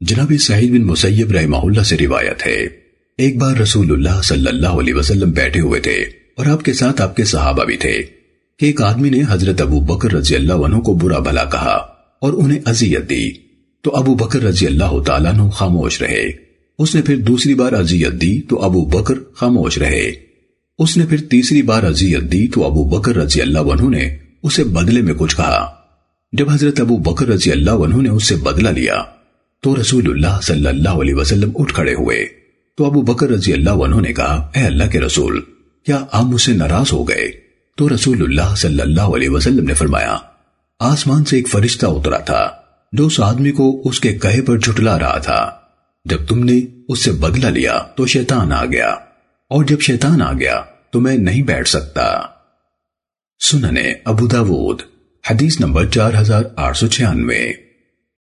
جناب سعید بن مسیب رحمہ اللہ سے روایت ہے۔ ایک بار رسول اللہ صلی اللہ علیہ وسلم بیٹھے ہوئے تھے اور آپ کے ساتھ آپ کے صحابہ بھی تھے کہ ایک آدمی نے حضرت ابو بکر رضی اللہ عنہ کو برا بھلا کہا اور انہیں عذیت دی۔ تو ابو بکر رضی اللہ تعالیٰ عنہ خاموش رہے۔ اس نے پھر دوسری بار عذیت دی تو ابو بکر خاموش رہے۔ اس نے پھر تیسری بار عذیت دی تو ابو بکر رضی اللہ عنہ نے اسے بدلے میں کچھ کہا۔ جب حضرت ابو بکر رضی اللہ عنہ نے اس سے بدلہ لیا تو رسول اللہ صلی اللہ علیہ وسلم اٹھ کھڑے ہوئے۔ تو ابو بکر رضی اللہ عنہ نے کہا، اے اللہ کے رسول، کیا آپ مجھ سے ناراض ہو گئے؟ تو رسول اللہ صلی اللہ علیہ وسلم نے فرمایا، آسمان سے ایک فرشتہ اترا تھا۔ جو اس آدمی کو اس کے کہے پر جھٹلا رہا تھا۔ جب تم نے اس سے بدلہ لیا، تو شیطان آ گیا۔ اور جب شیطان آ گیا، تو میں نہیں بیٹھ سکتا۔ سننے ابو داود، حدیث نمبر چار ہزار آٹھ سو چھیانوے۔